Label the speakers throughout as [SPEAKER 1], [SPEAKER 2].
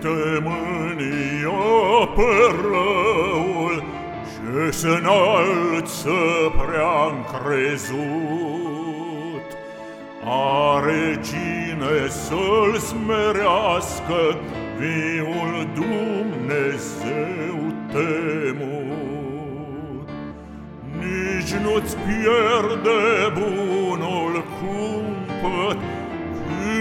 [SPEAKER 1] te mânia pe răul Ce se înalță prea crezut Are cine să-l smerească Viul Dumnezeu temut. Nici nu-ți pierde bunul cumpăt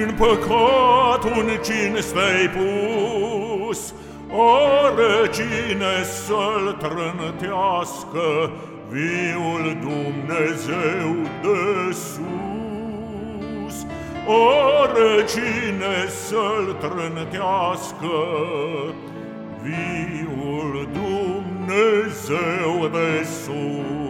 [SPEAKER 1] în păcat un cinste-ai pus, Are cine să-l trântească, Viul Dumnezeu de sus. Are cine să-l trântească, Viul Dumnezeu de sus.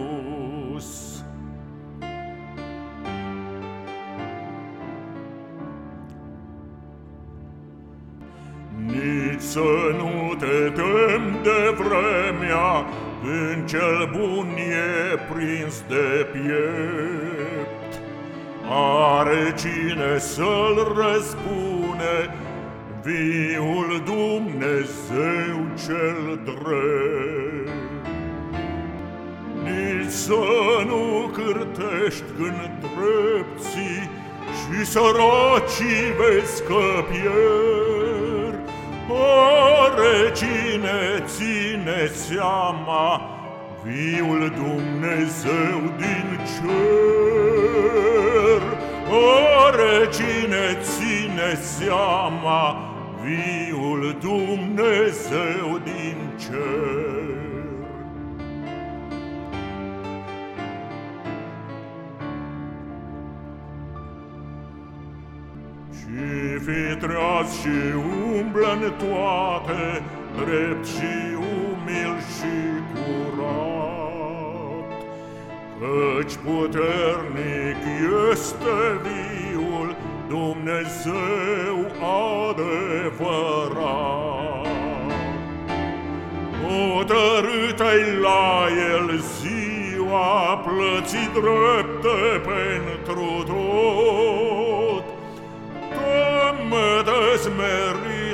[SPEAKER 1] Nici să nu te tem de vremea Când cel bun e prins de piept? Are cine să-l răspune Viul Dumnezeu cel drept? Nici să nu cârtești când drepții Și săracii vezi că pierd Ore cine ține seama Viul Dumnezeu din cer. Ore cine ține seama Viul Dumnezeu din cer Și fi treaz și umblă în toate, drept și umil și curat. Căci puternic este viul Dumnezeu adevărat. Hotărât-ai la el ziua plății drepte pentru tot,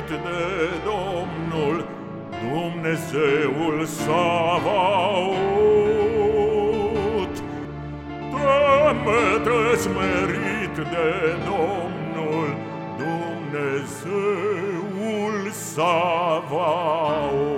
[SPEAKER 1] smerit de Domnul, Dumnezeul Savaot. Doamne, smerit de Domnul, Dumnezeul Savaot.